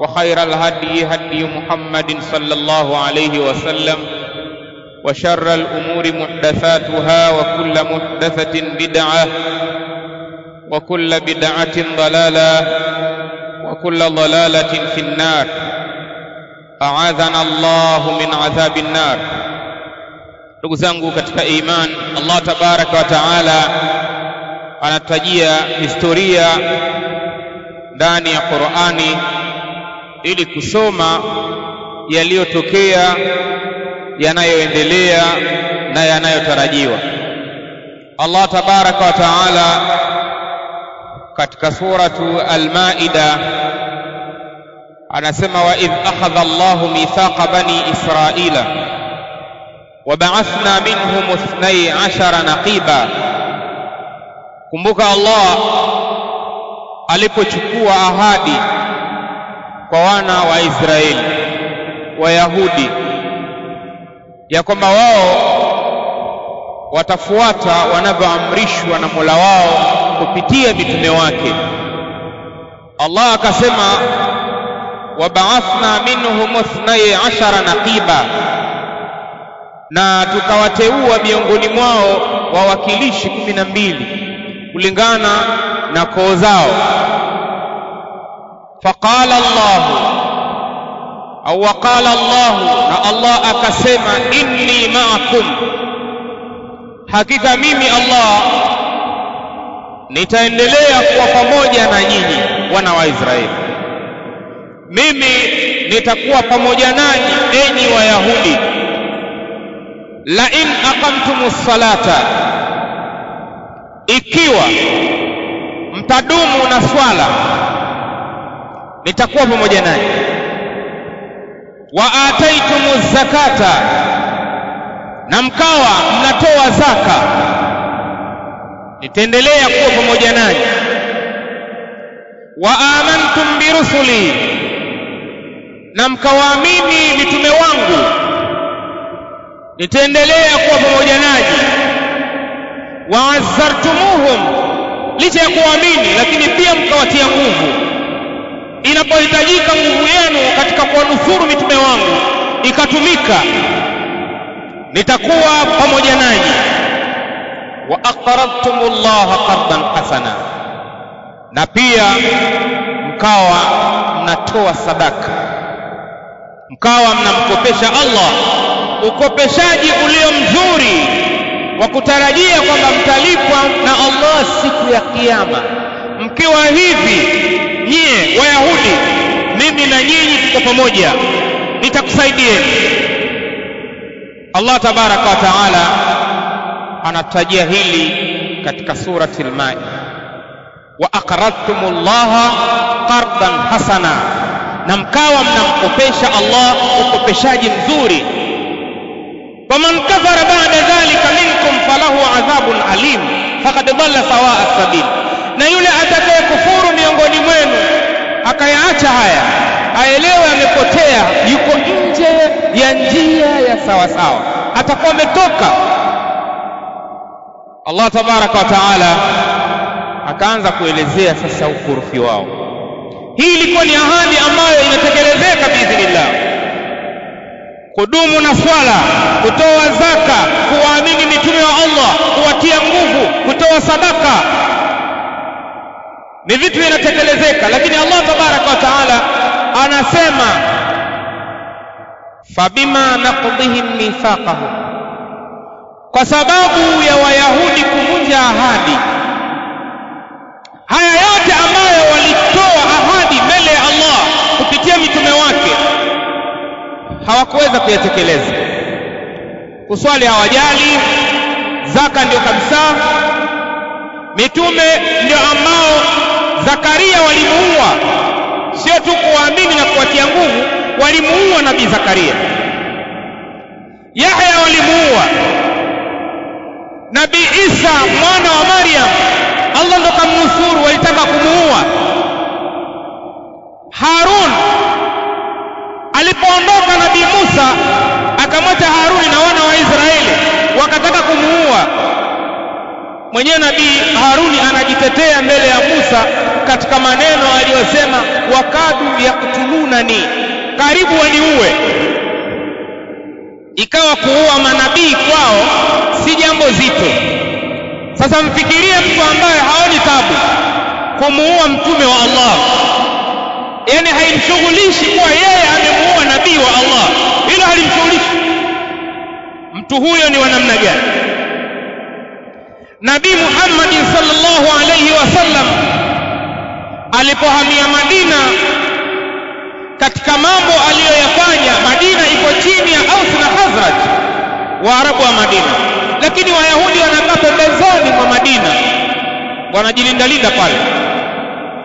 وخير الهدي هدي محمد صلى الله عليه وسلم وشر الأمور محدثاتها وكل محدثة بدعة وكل بدعة ضلالة وكل ضلالة في النار. أعاذنا الله من عذاب النار. Ndugu zangu katika iman allah tabaraka wa taala anatajia ya qurani ili kusoma yaliyotokea yanayoendelea na yanayotarajiwa. Allah tabaraka wa taala katika suratu Al-Maida anasema, wa idh akhadha Allahu mithaqa bani israila wa ba'athna minhum ithnai ashara naqiba. Kumbuka Allah alipochukua ahadi kwa wana wa Israeli Wayahudi ya kwamba wao watafuata wanavyoamrishwa na Mola wao kupitia mitume wake. Allah akasema wabaathna minhum ithnai ashara naqiba, na tukawateua miongoni mwao wawakilishi kumi na mbili kulingana na koo zao faqala Allah. Au waqala Allah. Na Allah akasema inni ma'akum. Hakika mimi Allah nitaendelea kuwa pamoja na nyinyi wana wa Israeli. Mimi nitakuwa pamoja nanyi enyi wayahudi. La in aqamtumus salata. Ikiwa mtadumu na swala nitakuwa pamoja naye. Wa ataitumu zakata na mkawa mnatoa zaka. Nitaendelea kuwa pamoja nanyi. Wa amantum birusuli na mkawaamini mitume wangu. Nitaendelea kuwa pamoja nanyi. Wa azzartumuhum licha ya kuwaamini lakini pia mkawatia nguvu inapohitajika nguvu yenu katika kuwanusuru mitume wangu ikatumika nitakuwa pamoja nanyi. Wa aqradtumullaha qardan hasana na pia mkawa mnatoa sadaka. Mkawa mnamkopesha Allah ukopeshaji ulio mzuri wa kutarajia kwamba mtalipwa na Allah siku ya kiyama. Mkiwa hivi nyie wayahudi mimi na nyinyi tuko pamoja. Nitakusaidieni Allah tabaraka wa taala anatajia hili katika surati al-Maida wa aqradtumullaha qardan hasana na mkawa mnamkopesha Allah ukopeshaji mzuri. Faman kafara ba'da dhalika minkum falahu adhabun alim faqad dhalla sawa'a sabil na yule atakaye kufuru miongoni mwenu akayaacha haya aelewe amepotea yuko nje ya njia ya sawa sawa atakuwa ametoka. Allah tabaraka wa taala akaanza kuelezea sasa ukurufi wao. Hii ilikuwa ni ahadi ambayo inatekelezeka biidhnillah. Kudumu na swala kutoa zaka kuwaamini mitume wa Allah kuwatia nguvu kutoa sadaka ni vitu vinatekelezeka lakini Allah tabaraka wa taala anasema fabima naqdihim mithaqahum kwa sababu ya wayahudi kuvunja ahadi haya yote ambayo walitoa ahadi mbele ya Allah kupitia mitume wake hawakuweza kuyatekeleza. Kuswali hawajali zaka ndio kabisa mitume ndio ambao Zakaria walimuua. Sio tu kuwaamini na kuwatia nguvu walimuua nabii Zakaria. Yahya walimuua. Nabii Isa mwana wa Maryam Allah ndo kamnusuru walitaka kumuua. Harun alipoondoka nabii Musa akamwacha Haruni na wana wa Israeli wakataka kumuua mwenyewe nabii Haruni anajitetea mbele ya Musa katika maneno aliyosema wakadu yaktulunani karibu waniue. Ikawa kuua manabii kwao si jambo zito. Sasa mfikirie mtu ambaye haoni tabu kumuua mtume wa Allah. Yani haimshughulishi kuwa yeye amemuua nabii wa Allah. Hilo halimshughulishi. Mtu huyo ni wa namna gani Nabii Muhammad sallallahu alayhi wasallam alipohamia Madina katika mambo aliyoyafanya Madina iko chini ya Aus na Khazraj Waarabu wa Madina. Lakini Wayahudi wanakaa pembezoni mwa Madina wanajilindalinda pale.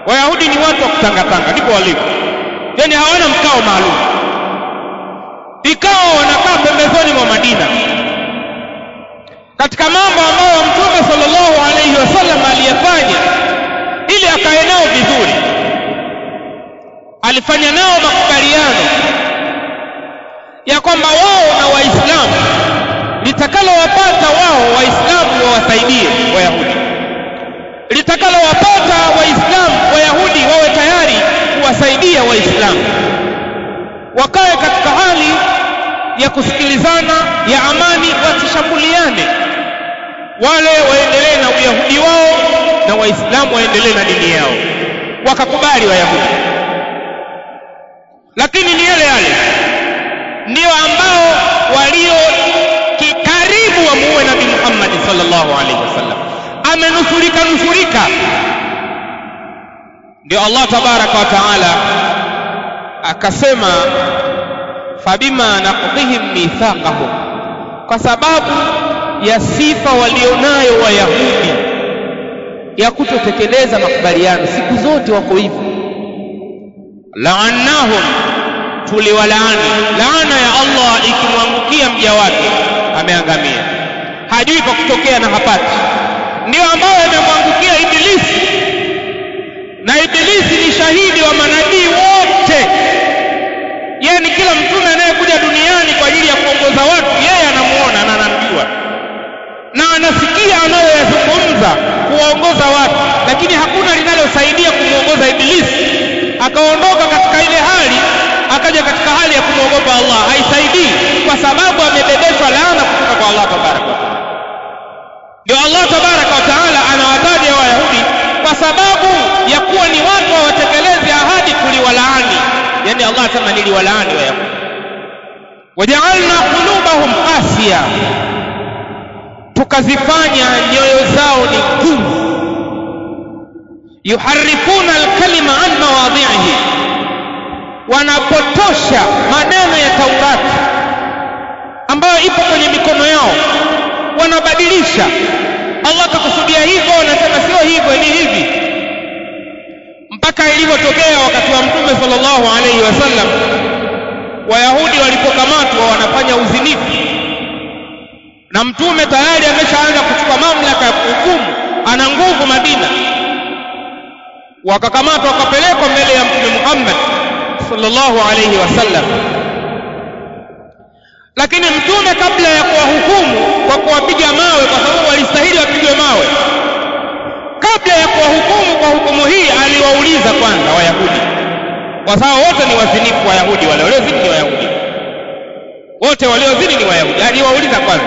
Wayahudi ni watu wa kutangatanga ndipo walipo. Yani hawana mkao maalum. Ikawa wanakaa pembezoni mwa Madina. Katika mambo ambayo Mtume sallallahu alaihi wasallam aliyafanya akae nao vizuri. Alifanya nao makubaliano ya kwamba wao na Waislamu litakalowapata wao Waislamu wawasaidie Wayahudi. Litakalowapata Waislamu Wayahudi wawe tayari kuwasaidia Waislamu. Wakawe katika hali ya kusikilizana ya amani wasishambuliane wale waendelee na uyahudi wao na waislamu waendelee na dini yao. Wakakubali wayahudi. Lakini ni yale yale. Ndio ambao walio kikaribu wamuue nabii Muhammad sallallahu alaihi wasallam. Amenusurika nusurika. Ndio Allah tabaraka wa taala akasema fabima naqdihim mithaqahum. Kwa sababu ya sifa walionayo wayahudi ya kutotekeleza makubaliano. Siku zote wako hivyo laannahum tuliwalaani. Laana ya Allah ikimwangukia mja wake ameangamia. Hajui pa kutokea na hapati ndio ambayo amemwangukia ibilisi na ibilisi ni shahidi wa manabii wote yeye ni kila mtume anayekuja duniani kwa ajili ya kuongoza watu yeye anamuona na anamjua na anasikia anayoyazungumza kuwaongoza watu lakini hakuna linalosaidia kumwongoza ibilisi akaondoka katika ile hali akaja katika hali ya kumwogopa Allah. Haisaidii kwa sababu amebebeshwa laana kutoka kwa Allah tabaraka wa taala. Ndio Allah tabaraka wa taala anawataja wayahudi kwa sababu ya kuwa ni watu hawatekelezi ahadi kuliwalaani. Yani Allah asema niliwalaani wayahudi. Wajaalna qulubahum qasiya. Tukazifanya nyoyo zao ni ngumu yuharifuna alkalima an mawadhihi wanapotosha maneno ya Taurati ambayo ipo kwenye mikono yao wanabadilisha. Allah akakusudia hivyo wanasema sio hivyo ni hivi. Mpaka ilivyotokea wakati wa mtume sallallahu alaihi wasallam wayahudi walipokamatwa wanafanya uzinifu. Na mtume tayari ameshaanza kuchukua mamlaka ya kuhukumu ana nguvu Madina wakakamatwa wakapelekwa mbele ya mtume Muhammad sallallahu alayhi wasallam lakini mtume kabla ya kuwahukumu kwa kuwapiga mawe kwa sababu walistahili wapigwe mawe kabla ya kuwahukumu kwa hukumu hii aliwauliza kwanza wayahudi. Kwa sababu wote ni wazinifu wayahudi wale waliozini ni wayahudi. Wote waliozini ni wayahudi. Aliwauliza kwanza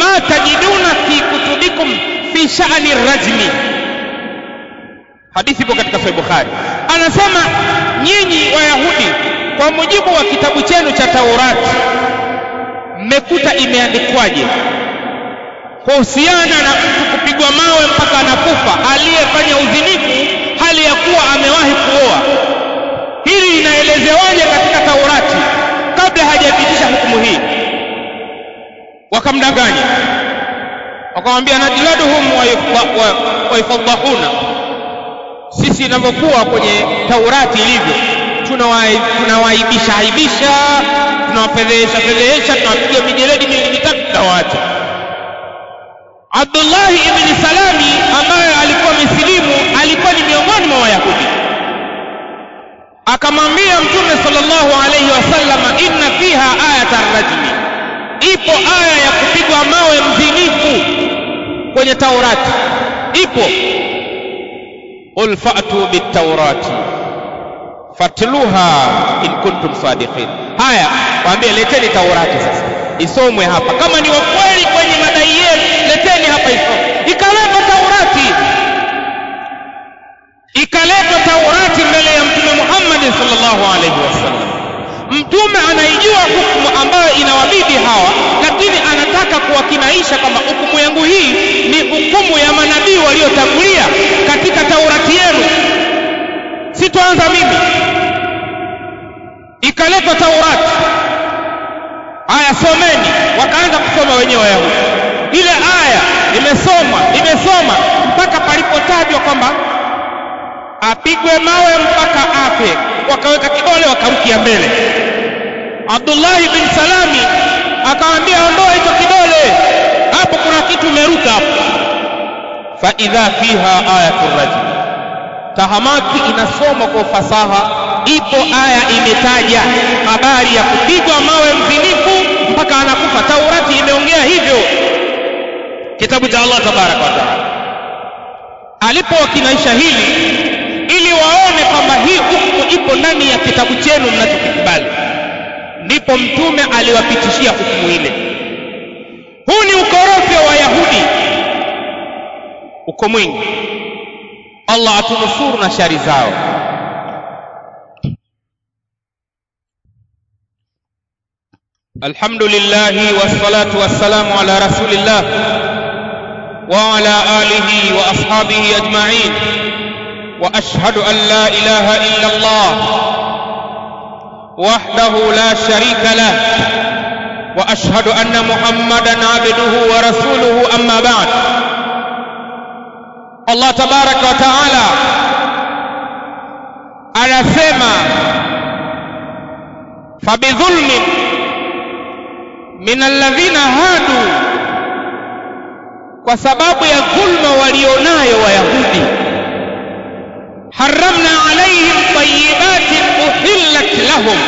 ma tajiduna fi kutubikum fi sha'ni rajmi hadithi ipo katika sahih bukhari. Anasema nyinyi wayahudi kwa mujibu wa kitabu chenu cha taurati mmekuta imeandikwaje? Kuhusiana na mtu kupigwa mawe mpaka anakufa aliyefanya uzinifu hali ya kuwa amewahi kuoa. Hili inaelezewaje katika taurati kabla hajapitisha hukumu hii? Wakamdanganya. Wakamwambia najladuhum waifadhahuna sisi inavyokuwa kwenye taurati ilivyo tunawaibisha aibisha tunawafedhehesha fedhehesha tunawapiga mijeledi miwili mitatu tunawaacha abdullahi ibni salami ambaye alikuwa misilimu alikuwa ni miongoni mwa wayahudi. Akamwambia mtume sallallahu alaihi wasallama inna fiha ayata rajmi ipo aya ya kupigwa mawe mzinifu kwenye taurati. Ipo qul fa'tu bitaurati fatluha in kuntum sadiqin haya waambie leteni taurati sasa. Isomwe hapa. Kama ni wakweli kwenye madai yenu leteni hapa isomwe. Ikaletwa taurati. Ikaletwa taurati mbele ya mtume Muhammad sallallahu alaihi wasallam mtume anaijua hukumu ambayo inawabidi hawa lakini anataka kuwakinaisha kwamba hukumu yangu hii ni hukumu ya manabii waliotangulia katika taurati yenu sitoanza mimi ikaletwa taurati aya someni. Wakaanza kusoma wenyewe. Wayahudi ile aya imesoma imesoma mpaka palipotajwa kwamba apigwe mawe mpaka afe. Wakaweka kidole wakarukia mbele. Abdullahi bin salami akamwambia ondoa hicho kidole. Hapo kuna kitu umeruka hapo. Fa idha fiha ayatu rajul tahamaki inasomwa kwa ufasaha. Ipo aya imetaja habari ya kupigwa mawe mzinifu mpaka anakufa. Taurati imeongea hivyo. Kitabu cha allah tabaraka wataala alipowakinaisha hili ili waone kwamba hii hukumu ipo ndani ya kitabu chenu mnachokikubali ndipo mtume aliwapitishia hukumu ile. Huu ni ukorofi wa wayahudi. Uko mwingi Allah atunusuru na shari zao Alhamdulillah wassalatu wassalamu ala rasulillah wa ala alihi wa ashabihi ajma'in wa ashhadu an la ilaha illa Allah wahdahu la sharika lah wa ashhadu anna Muhammadan abduhu wa rasuluhu amma ba'd Allah tabaraka wa taala anasema fabidhulmin min alladhina hadu, kwa sababu ya dhulma walionayo Wayahudi, haramna alaihim tayibatin uhillat lahum,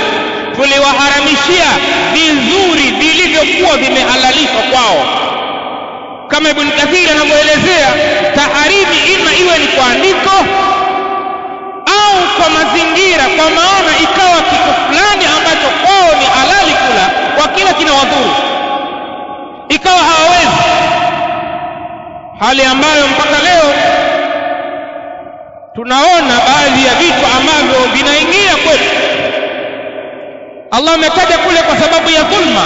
tuliwaharamishia vizuri vilivyokuwa vimehalalishwa kwao kama ibn Kathir anavyoelezea taharimi ima iwe ni kwa andiko au kwa mazingira kwa maana ikawa kitu fulani ambacho kwao ni halali kula kwa kila kina wadhuru ikawa hawawezi. Hali ambayo mpaka leo tunaona baadhi ya vitu ambavyo vinaingia kwetu. Allah ametaja kule kwa sababu ya dhulma.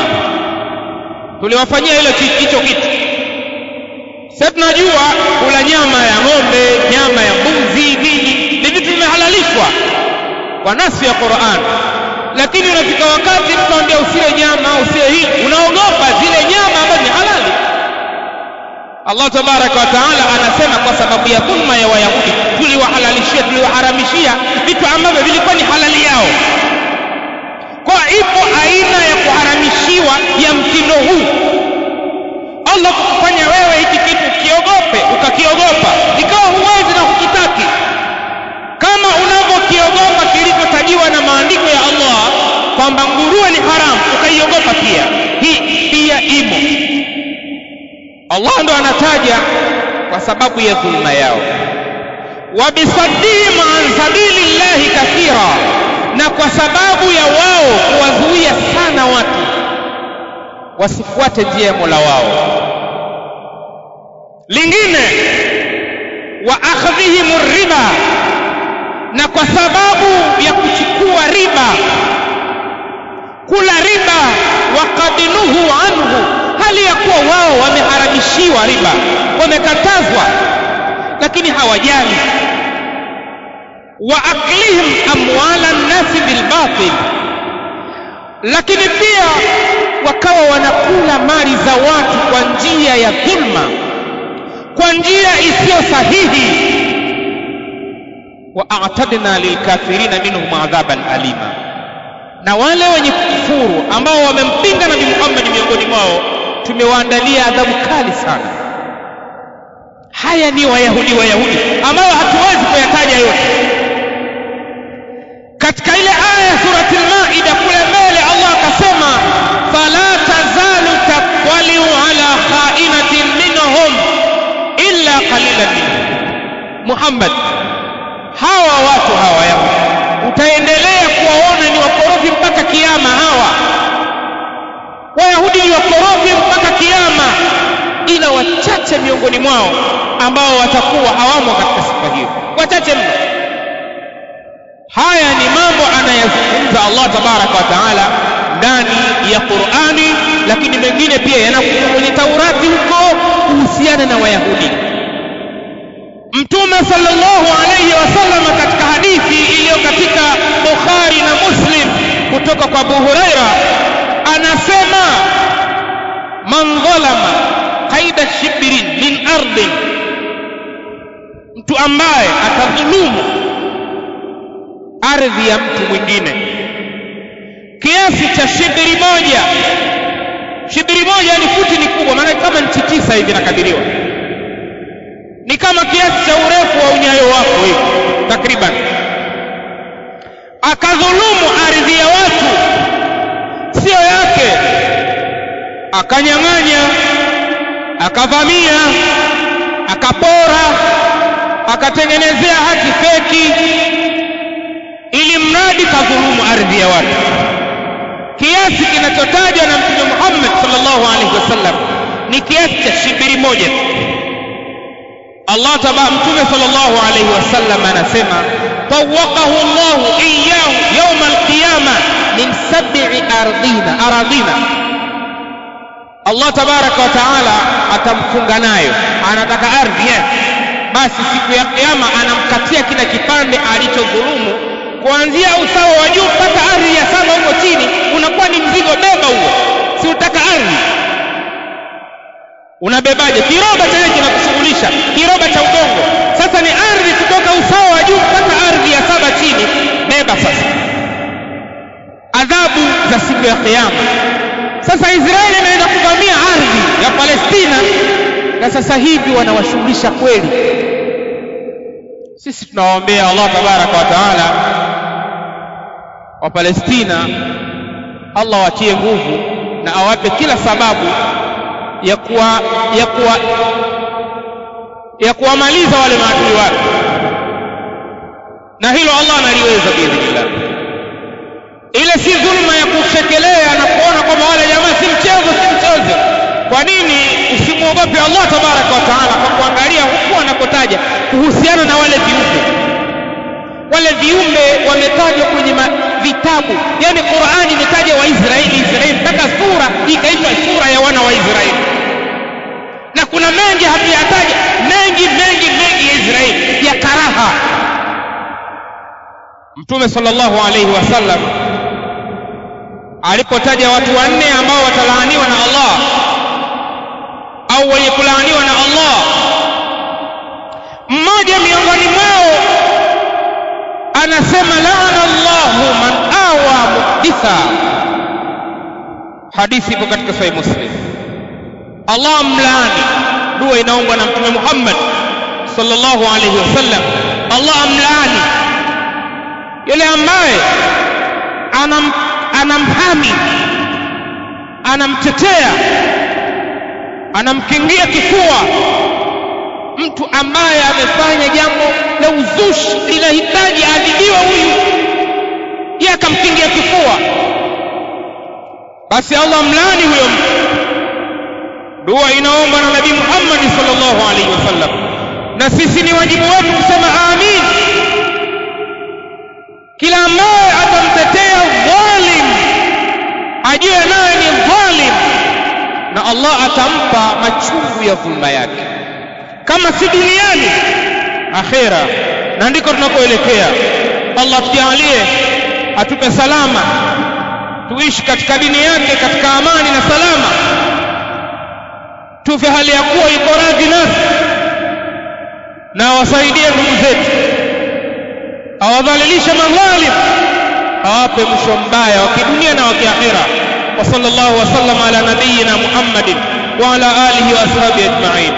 Tuliwafanyia hilo hicho kitu sasa tunajua kula nyama ya ng'ombe nyama ya mbuzi nini ni vitu vimehalalishwa kwa nasi ya Qur'an. Lakini unafika wakati mtu anambia usile nyama usile hii unaogopa zile nyama ambazo ni halali. Allah tabaraka wa taala anasema kwa sababu ya dhulma ya Wayahudi tuliwahalalishia tuliwaharamishia vitu ambavyo vilikuwa ni halali yao. Kwa ipo aina ya kuharamishiwa ya mtindo huu Allah kukufanya wewe hiki kitu kiogope ukakiogopa. Ikawa huwezi na hukitaki. Kama unavyokiogopa kilivyotajiwa na maandiko ya Allah kwamba nguruwe ni haramu ukaiogopa pia. Hii pia imo. Allah ndo anataja kwa sababu ya dhulma yao. Wabisaddihim an sabili llahi kathira na kwa sababu ya wao kuwazuia sana watu wasifuate njia ya mola wao lingine wa akhdhihim riba na kwa sababu ya kuchukua riba kula riba waqadinuhu anhu hali ya kuwa wao wameharamishiwa riba wamekatazwa lakini hawajali. Wa aklihim amwala nnasi bilbatil lakini pia wakawa wanakula mali za watu kwa njia ya dhulma kwa njia isiyo sahihi. Wa a'tadna lilkafirina minhum adhaban alima. Na wale wenye kufuru ambao wamempinga nabii Muhammad miongoni mwao tumewaandalia adhabu kali sana. Haya ni wayahudi wayahudi ambayo hatuwezi kuyataja yote katika ile aya ya surati al-maida kule mbele Allah akasema fala tazalu taqwaliu ala kha'inatin minhum illa qalilan minhum Muhammad. Hawa watu hawa ya utaendelea kuwaona ni wakorofi mpaka kiama hawa. Wayahudi ni wakorofi mpaka kiama ila wachache miongoni mwao ambao watakuwa hawamo katika sifa hiyo. Wachache mno. Haya ni mambo anayazungumza Allah tabaraka wa taala ndani ya Qur'ani lakini mengine pia yanakuwa kwenye Taurati huko kuhusiana na Wayahudi Mtume sallallahu alayhi wasallam katika hadithi iliyo katika Bukhari na Muslim kutoka kwa Abu Huraira anasema man dhalama qaida shibrin min ardin mtu ambaye atadhulumu ardhi ya mtu mwingine. Kiasi cha shibiri moja. Shibiri moja ni futi ni kubwa maana kama nchi tisa hivi nakadiriwa ni kama kiasi cha urefu wa unyayo wako hivi takriban. Akadhulumu ardhi ya watu sio yake. Akanyang'anya akavamia akapora akatengenezea haki feki ili mradi kadhulumu ardhi ya watu. Kiasi kinachotajwa na mtume Muhammad sallallahu alaihi wasallam ni kiasi cha shibiri moja tu Allah taba mtume sallallahu alaihi wasallam anasema tawaqahu Allah iyyahu yawm alqiyama min sab'i ardina aradina. Allah tabaraka wa taala atamfunga nayo anataka ardhi yake. Basi siku ya kiyama anamkatia kila kipande alichodhulumu kuanzia usawa wa juu mpaka ardhi ya sama huko chini unakuwa ni mzigo beba huo. Si utaka ardhi unabebaje? Kiroba chenye kinakushughulisha kiroba cha udongo. Sasa ni ardhi kutoka usawa wa juu mpaka ardhi ya saba chini. Beba sasa. Adhabu za siku ya kiyama. Sasa israeli imeenda kuvamia ardhi ya palestina na sasa hivi wanawashughulisha kweli. Sisi tunawaombea allah tabaraka wa taala wa palestina allah watie nguvu na awape kila sababu ya kuwa ya kuwa ya kuwamaliza wale maadui wake. Na hilo Allah analiweza biidhnillah. Ile si dhulma ya kuchekelea na kuona kwamba wale jamaa si mchezo si mchezo. Kwa nini usimwogope Allah tabaraka wa taala kwa kuangalia huku anakotaja kuhusiana na wale viumbe? Wale viumbe wametajwa kwenye vitabu. Yani Qur'ani imetaja Waisraeli Israeli mpaka sura ikaitwa sura ya wana wa Israeli na kuna mengi hatuyataja mengi mengi mengi ya Israeli. Ya karaha. Mtume sallallahu alayhi wasallam alipotaja watu wanne ambao watalaaniwa na Allah au wenye kulaaniwa na Allah mmoja miongoni mwao anasema laana Allahu man awa muhditha. Hadithi ipo katika sahih muslim Allah mlaani dua inaombwa na mtume Muhammad sallallahu alayhi wasallam Allah amlaani. Yule ambaye anam, anamhami anamtetea anamkingia kifua mtu ambaye amefanya jambo la uzushi linahitaji adhibiwe huyu yeye akamkingia kifua. Basi Allah mlaani huyo mtu dua inaomba na nabii Muhammad sallallahu alaihi wasallam na sisi ni wajibu wetu kusema amin. Kila ambaye atamtetea dhalim ajue naye ni dhalim na Allah atampa machungu ya dhulma yake. Kama si duniani akhera. Na ndiko tunakoelekea Allah tujalie atupe salama. Tuishi katika dini yake katika amani na salama tufe hali ya kuwa iko radhi nasi na awasaidie ndugu zetu awadhalilishe madhalim awape mwisho mbaya wa kidunia na wa kiakhira. Wa sallallahu wasallam ala nabiyina muhammadin wa ala alihi wa ashabihi ajma'in